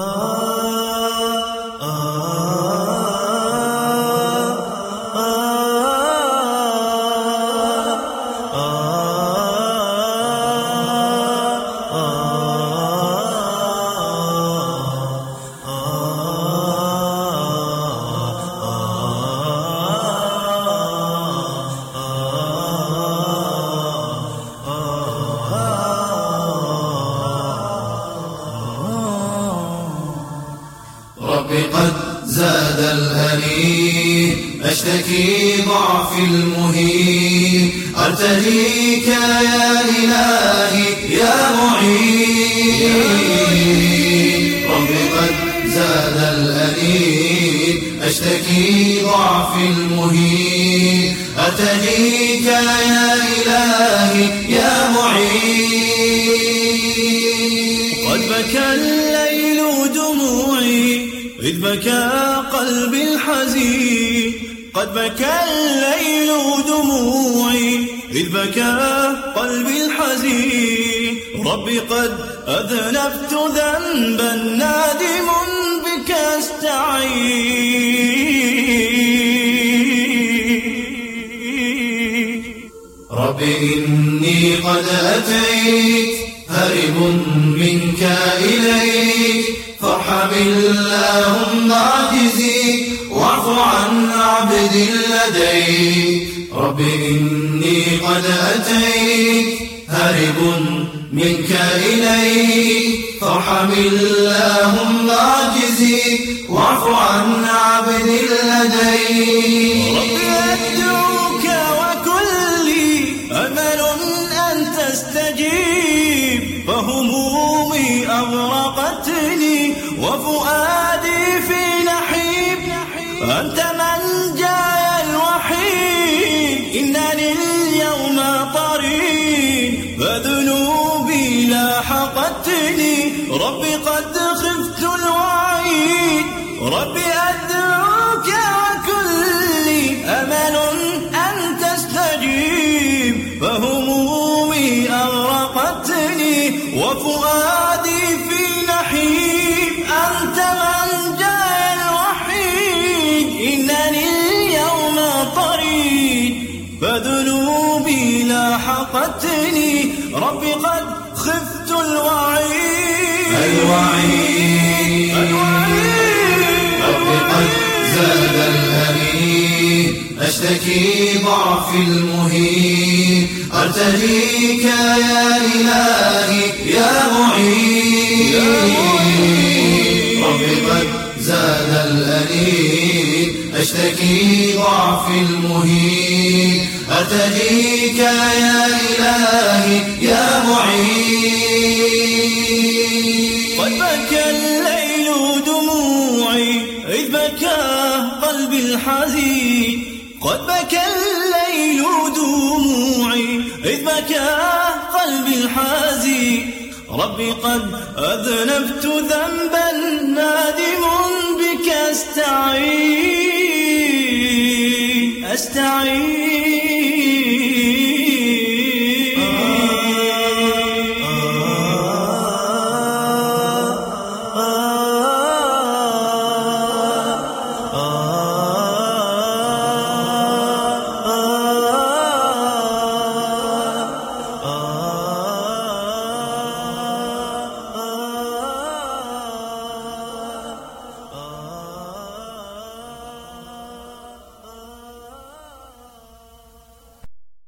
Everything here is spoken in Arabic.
Oh. قد زاد الهني أشتكي ضعف المهين أرتجيك يا إلهي يا معين. رب قد زاد الأنين أشتكي ضعف المهين أرتجيك يا إلهي بكى قلبي الحزين قد بكى الليل دموعي. إذ بكى قلبي الحزين ربي قد أذنبت ذنبا نادم بك استعين. ربي إني قد أتيت هرب منك إليك. فارحم اللهم عجزي واعف عن عبد لديك. رب إني قد أتيت هرب منك إليك. فارحم اللهم عجزي واعف عن عبد لديك. ربي أدعوك وفؤادي في نحيب أنت من جاء الوحيد. إنني اليوم طريق فذنوبي لاحقتني. ربي قد خفت الوعيد. ربي أدعوك وكلي. أمل أن تستجيب فهمومي أغرقتني. وفؤادي لاحقتني ربي قد خفت الوعيد. الوعيد. رب قد زاد الأمين أشتكي ضعف المهين أرتجيك يا إلهي يا معين رب قد زاد الأنين أشتكي ضعف المهين أرتجيك يا إلهي يا معين؟ قد بكى الليل دموعي إذ بكى قلبي الحزين. قد بكى الليل دموعي إذ بكى قلبي الحزين. ربي قد أذنبت ذنبا نادم بك أستعين. أستعين.